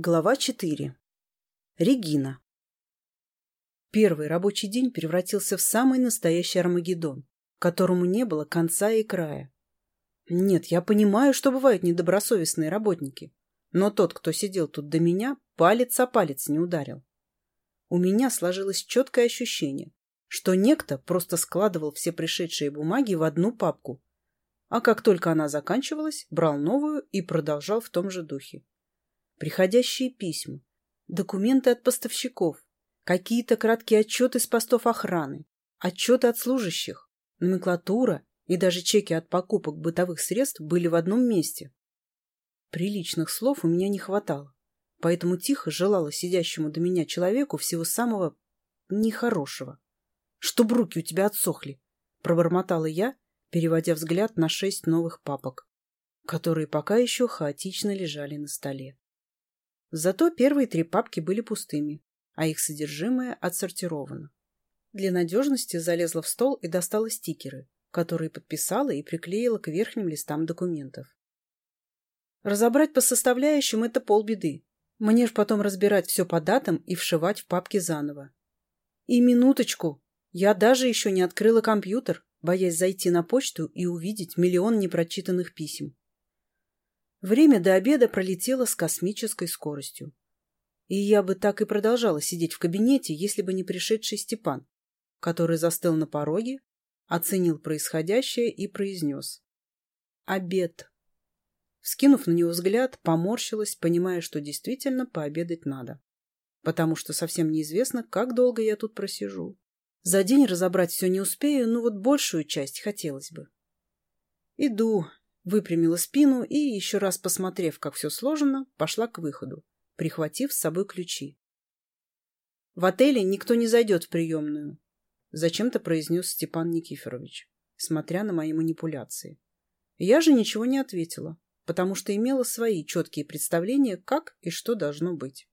Глава 4. Регина. Первый рабочий день превратился в самый настоящий Армагеддон, которому не было конца и края. Нет, я понимаю, что бывают недобросовестные работники, но тот, кто сидел тут до меня, палец о палец не ударил. У меня сложилось четкое ощущение, что некто просто складывал все пришедшие бумаги в одну папку, а как только она заканчивалась, брал новую и продолжал в том же духе приходящие письма, документы от поставщиков, какие-то краткие отчеты с постов охраны, отчеты от служащих, номенклатура и даже чеки от покупок бытовых средств были в одном месте. Приличных слов у меня не хватало, поэтому тихо желала сидящему до меня человеку всего самого нехорошего. — Чтоб руки у тебя отсохли! — пробормотала я, переводя взгляд на шесть новых папок, которые пока еще хаотично лежали на столе. Зато первые три папки были пустыми, а их содержимое отсортировано. Для надежности залезла в стол и достала стикеры, которые подписала и приклеила к верхним листам документов. Разобрать по составляющим – это полбеды. Мне ж потом разбирать все по датам и вшивать в папки заново. И минуточку! Я даже еще не открыла компьютер, боясь зайти на почту и увидеть миллион непрочитанных писем. Время до обеда пролетело с космической скоростью. И я бы так и продолжала сидеть в кабинете, если бы не пришедший Степан, который застыл на пороге, оценил происходящее и произнес. «Обед». Вскинув на него взгляд, поморщилась, понимая, что действительно пообедать надо. Потому что совсем неизвестно, как долго я тут просижу. За день разобрать все не успею, но вот большую часть хотелось бы. «Иду», выпрямила спину и, еще раз посмотрев, как все сложено, пошла к выходу, прихватив с собой ключи. «В отеле никто не зайдет в приемную», — зачем-то произнес Степан Никифорович, смотря на мои манипуляции. Я же ничего не ответила, потому что имела свои четкие представления, как и что должно быть.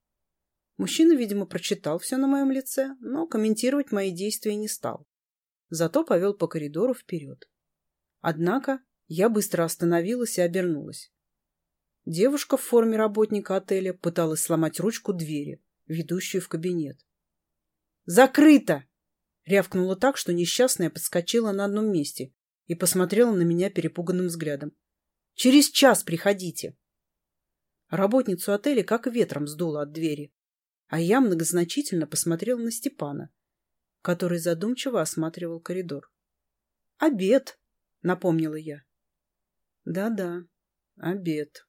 Мужчина, видимо, прочитал все на моем лице, но комментировать мои действия не стал. Зато повел по коридору вперед. Однако я быстро остановилась и обернулась. Девушка в форме работника отеля пыталась сломать ручку двери, ведущую в кабинет. «Закрыто!» — рявкнула так, что несчастная подскочила на одном месте и посмотрела на меня перепуганным взглядом. «Через час приходите!» Работницу отеля как ветром сдуло от двери, а я многозначительно посмотрела на Степана, который задумчиво осматривал коридор. «Обед!» — напомнила я. Да-да, обед.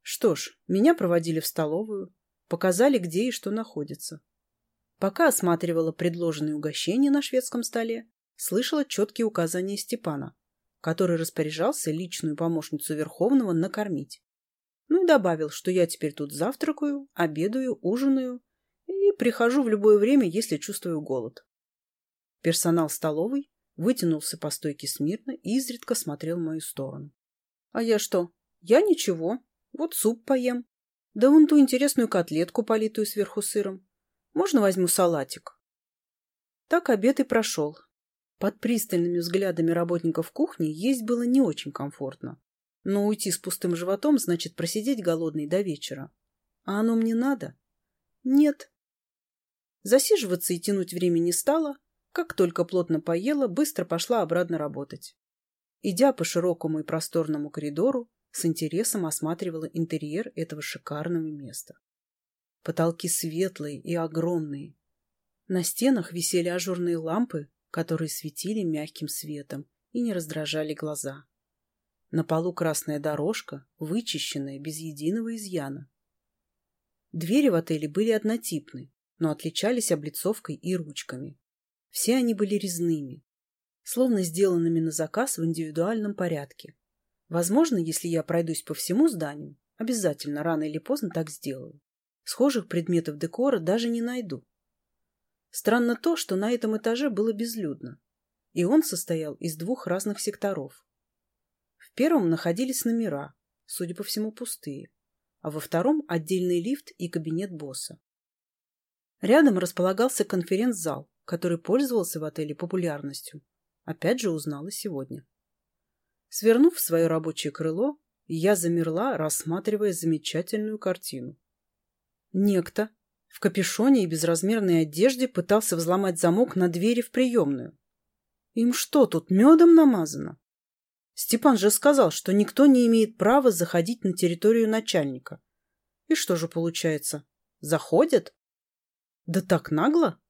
Что ж, меня проводили в столовую, показали, где и что находится. Пока осматривала предложенные угощения на шведском столе, слышала четкие указания Степана, который распоряжался личную помощницу Верховного накормить. Ну и добавил, что я теперь тут завтракаю, обедаю, ужинаю и прихожу в любое время, если чувствую голод. Персонал столовой вытянулся по стойке смирно и изредка смотрел в мою сторону. «А я что? Я ничего. Вот суп поем. Да вон ту интересную котлетку, политую сверху сыром. Можно возьму салатик?» Так обед и прошел. Под пристальными взглядами работников кухни есть было не очень комфортно. Но уйти с пустым животом значит просидеть голодный до вечера. А оно мне надо? Нет. Засиживаться и тянуть время не стало, как только плотно поела, быстро пошла обратно работать. Идя по широкому и просторному коридору, с интересом осматривала интерьер этого шикарного места. Потолки светлые и огромные. На стенах висели ажурные лампы, которые светили мягким светом и не раздражали глаза. На полу красная дорожка, вычищенная без единого изъяна. Двери в отеле были однотипны, но отличались облицовкой и ручками. Все они были резными, словно сделанными на заказ в индивидуальном порядке. Возможно, если я пройдусь по всему зданию, обязательно рано или поздно так сделаю. Схожих предметов декора даже не найду. Странно то, что на этом этаже было безлюдно, и он состоял из двух разных секторов. В первом находились номера, судя по всему, пустые, а во втором – отдельный лифт и кабинет босса. Рядом располагался конференц-зал, который пользовался в отеле популярностью, опять же узнала сегодня. Свернув свое рабочее крыло, я замерла, рассматривая замечательную картину. Некто в капюшоне и безразмерной одежде пытался взломать замок на двери в приемную. Им что, тут медом намазано? Степан же сказал, что никто не имеет права заходить на территорию начальника. И что же получается? Заходят? Да так нагло!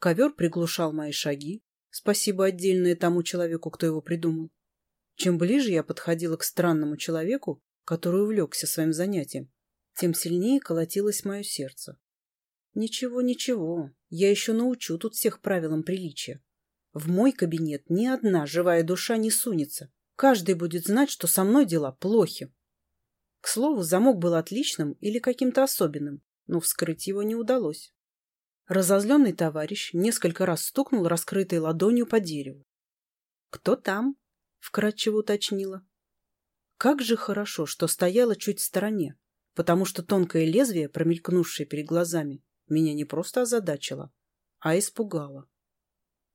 Ковер приглушал мои шаги. Спасибо отдельное тому человеку, кто его придумал. Чем ближе я подходила к странному человеку, который увлекся своим занятием, тем сильнее колотилось мое сердце. Ничего, ничего, я еще научу тут всех правилам приличия. В мой кабинет ни одна живая душа не сунется. Каждый будет знать, что со мной дела плохи. К слову, замок был отличным или каким-то особенным, но вскрыть его не удалось. Разозленный товарищ несколько раз стукнул раскрытой ладонью по дереву. «Кто там?» — вкратчиво уточнила. Как же хорошо, что стояла чуть в стороне, потому что тонкое лезвие, промелькнувшее перед глазами, меня не просто озадачило, а испугало.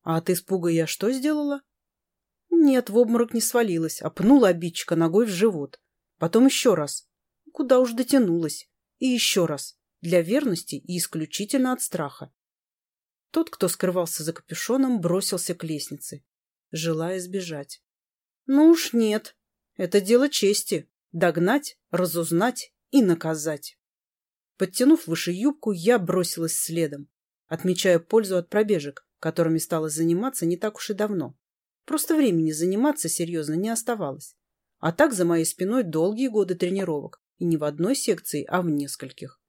А от испуга я что сделала? Нет, в обморок не свалилась, а пнула обидчика ногой в живот. Потом еще раз. Куда уж дотянулась. И еще раз для верности и исключительно от страха. Тот, кто скрывался за капюшоном, бросился к лестнице, желая сбежать. Ну уж нет, это дело чести – догнать, разузнать и наказать. Подтянув выше юбку, я бросилась следом, отмечая пользу от пробежек, которыми стала заниматься не так уж и давно. Просто времени заниматься серьезно не оставалось. А так за моей спиной долгие годы тренировок, и не в одной секции, а в нескольких.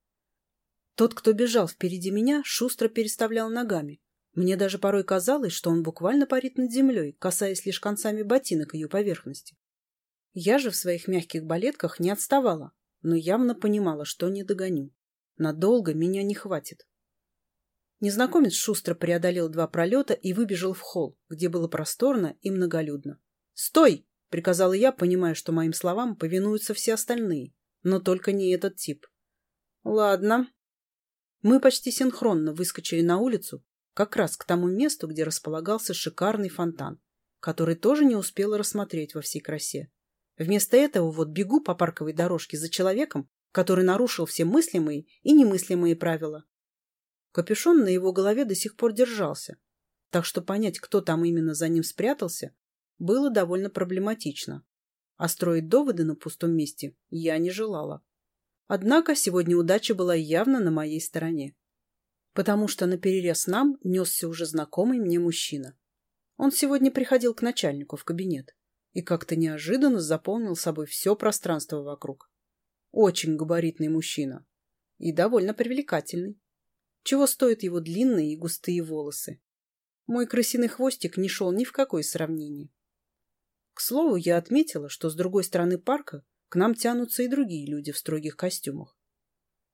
Тот, кто бежал впереди меня, шустро переставлял ногами. Мне даже порой казалось, что он буквально парит над землей, касаясь лишь концами ботинок ее поверхности. Я же в своих мягких балетках не отставала, но явно понимала, что не догоню. Надолго меня не хватит. Незнакомец шустро преодолел два пролета и выбежал в холл, где было просторно и многолюдно. «Стой!» — приказала я, понимая, что моим словам повинуются все остальные, но только не этот тип. «Ладно», мы почти синхронно выскочили на улицу, как раз к тому месту, где располагался шикарный фонтан, который тоже не успела рассмотреть во всей красе. Вместо этого вот бегу по парковой дорожке за человеком, который нарушил все мыслимые и немыслимые правила. Капюшон на его голове до сих пор держался, так что понять, кто там именно за ним спрятался, было довольно проблематично. А строить доводы на пустом месте я не желала. Однако сегодня удача была явно на моей стороне, потому что на перерез нам несся уже знакомый мне мужчина. Он сегодня приходил к начальнику в кабинет и как-то неожиданно заполнил собой все пространство вокруг. Очень габаритный мужчина и довольно привлекательный. Чего стоят его длинные и густые волосы? Мой крысиный хвостик не шел ни в какое сравнение. К слову, я отметила, что с другой стороны парка – к нам тянутся и другие люди в строгих костюмах.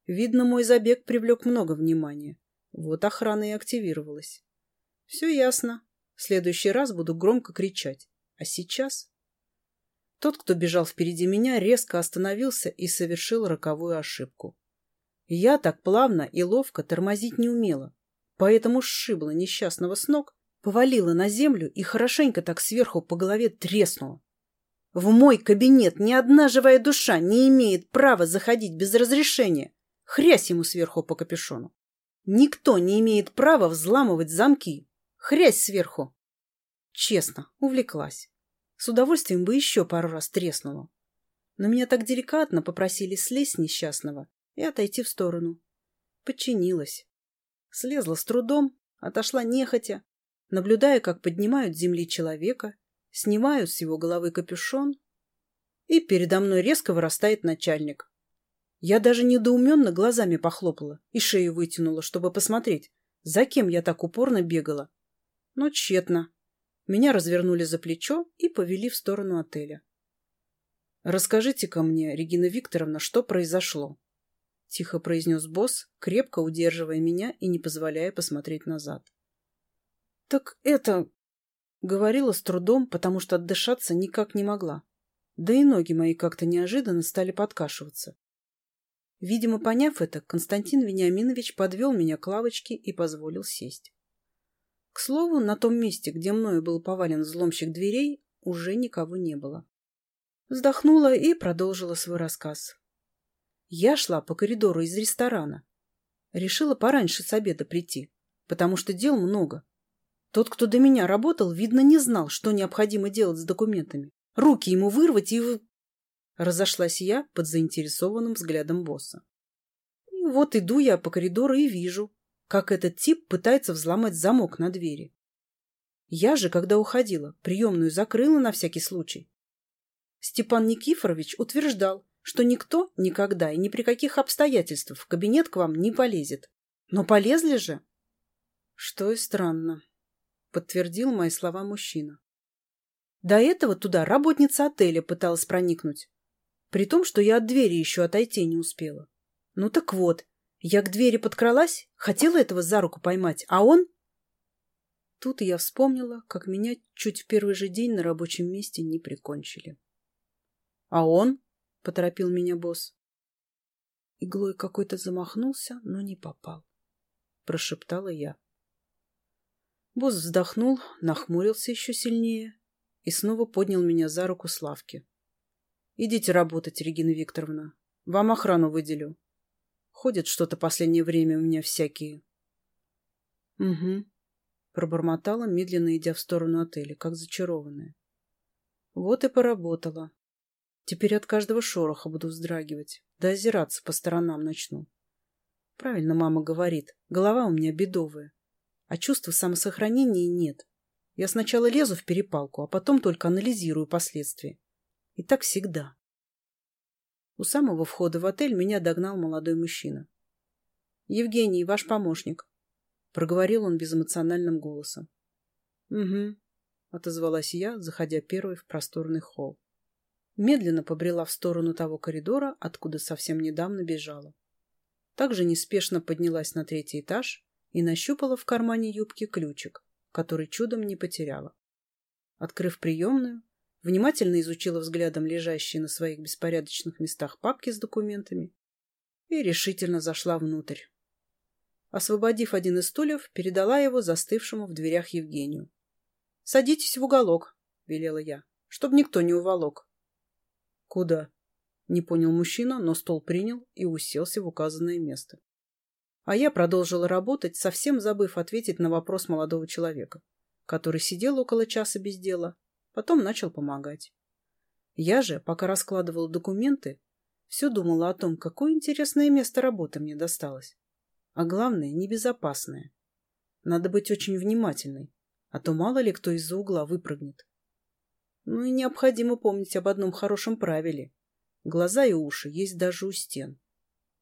Видно, мой забег привлек много внимания. Вот охрана и активировалась. Все ясно. В следующий раз буду громко кричать. А сейчас... Тот, кто бежал впереди меня, резко остановился и совершил роковую ошибку. Я так плавно и ловко тормозить не умела, поэтому сшибла несчастного с ног, повалила на землю и хорошенько так сверху по голове треснула. В мой кабинет ни одна живая душа не имеет права заходить без разрешения. Хрясь ему сверху по капюшону. Никто не имеет права взламывать замки. Хрясь сверху. Честно, увлеклась. С удовольствием бы еще пару раз треснула. Но меня так деликатно попросили слезть несчастного и отойти в сторону. Подчинилась. Слезла с трудом, отошла нехотя, наблюдая, как поднимают с земли человека Снимаю с его головы капюшон, и передо мной резко вырастает начальник. Я даже недоуменно глазами похлопала и шею вытянула, чтобы посмотреть, за кем я так упорно бегала. Но тщетно. Меня развернули за плечо и повели в сторону отеля. «Расскажите-ка мне, Регина Викторовна, что произошло?» Тихо произнес босс, крепко удерживая меня и не позволяя посмотреть назад. «Так это... Говорила с трудом, потому что отдышаться никак не могла. Да и ноги мои как-то неожиданно стали подкашиваться. Видимо, поняв это, Константин Вениаминович подвел меня к лавочке и позволил сесть. К слову, на том месте, где мною был повален взломщик дверей, уже никого не было. Вздохнула и продолжила свой рассказ. Я шла по коридору из ресторана. Решила пораньше с обеда прийти, потому что дел много. Тот, кто до меня работал, видно, не знал, что необходимо делать с документами. Руки ему вырвать и... Разошлась я под заинтересованным взглядом босса. И вот иду я по коридору и вижу, как этот тип пытается взломать замок на двери. Я же, когда уходила, приемную закрыла на всякий случай. Степан Никифорович утверждал, что никто никогда и ни при каких обстоятельствах в кабинет к вам не полезет. Но полезли же. Что и странно подтвердил мои слова мужчина. До этого туда работница отеля пыталась проникнуть, при том, что я от двери еще отойти не успела. Ну так вот, я к двери подкралась, хотела этого за руку поймать, а он... Тут я вспомнила, как меня чуть в первый же день на рабочем месте не прикончили. — А он? — поторопил меня босс. Иглой какой-то замахнулся, но не попал. Прошептала я. Босс вздохнул, нахмурился еще сильнее и снова поднял меня за руку Славки. «Идите работать, Регина Викторовна. Вам охрану выделю. Ходят что-то последнее время у меня всякие». «Угу», — пробормотала, медленно идя в сторону отеля, как зачарованная. «Вот и поработала. Теперь от каждого шороха буду вздрагивать, да озираться по сторонам начну. Правильно мама говорит, голова у меня бедовая» а чувства самосохранения нет. Я сначала лезу в перепалку, а потом только анализирую последствия. И так всегда. У самого входа в отель меня догнал молодой мужчина. — Евгений, ваш помощник, — проговорил он безэмоциональным голосом. — Угу, — отозвалась я, заходя первой в просторный холл. Медленно побрела в сторону того коридора, откуда совсем недавно бежала. Также неспешно поднялась на третий этаж и нащупала в кармане юбки ключик, который чудом не потеряла. Открыв приемную, внимательно изучила взглядом лежащие на своих беспорядочных местах папки с документами и решительно зашла внутрь. Освободив один из стульев, передала его застывшему в дверях Евгению. — Садитесь в уголок, — велела я, — чтобы никто не уволок. — Куда? — не понял мужчина, но стол принял и уселся в указанное место. А я продолжила работать, совсем забыв ответить на вопрос молодого человека, который сидел около часа без дела, потом начал помогать. Я же, пока раскладывала документы, все думала о том, какое интересное место работы мне досталось. А главное, небезопасное. Надо быть очень внимательной, а то мало ли кто из-за угла выпрыгнет. Ну и необходимо помнить об одном хорошем правиле. Глаза и уши есть даже у стен.